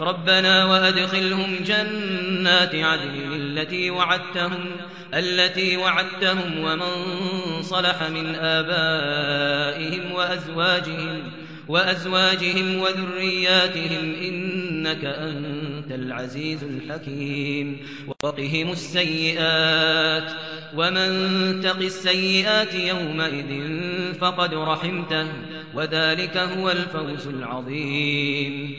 ربنا وأدخلهم جنات عدن التي وعدتهم التي وعدتهم ومن صلح من آبائهم وأزواجهم وأزواجهم وذرياتهم إنك أنت العزيز الحكيم. وقهم السيئات ومن تق السيئات يومئذ فقد رحمته وذلك هو الفوز العظيم.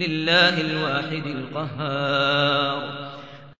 لله الواحد القهار.